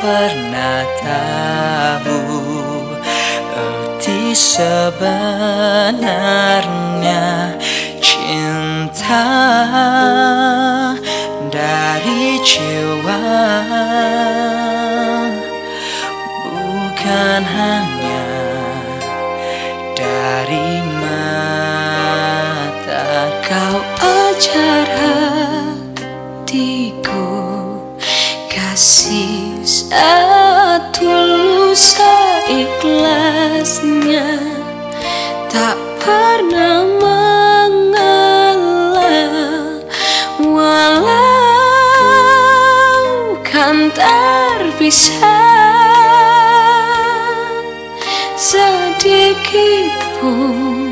pernah tahu Erti sebenarnya cinta dari jiwa Bukan hanya kasih setulus seikhlasnya tak pernah mengalah. Walau kan terpisah. Sedikit pun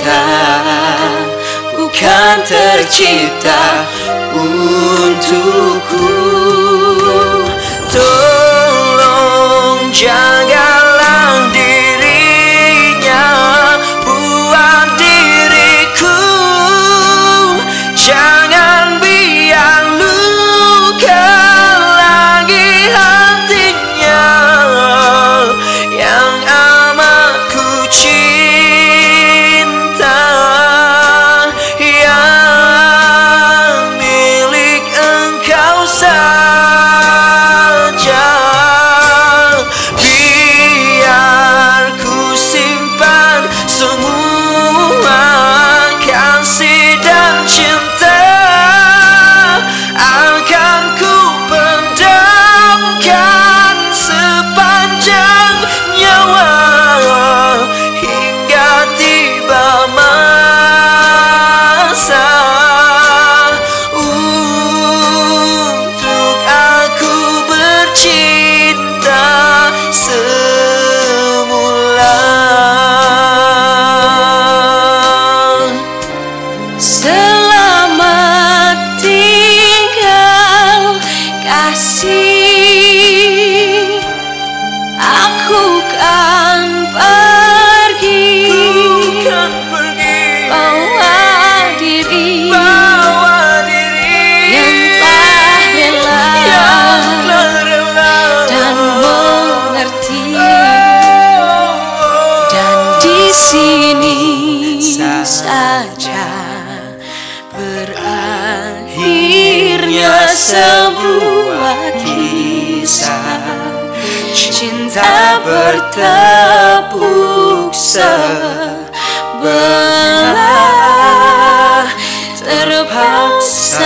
cinta bukan tercipta untukku. Tolong jagalah someone Berakhirnya sebuah kisah. Cinta bertepuk sebelah. Terpaksa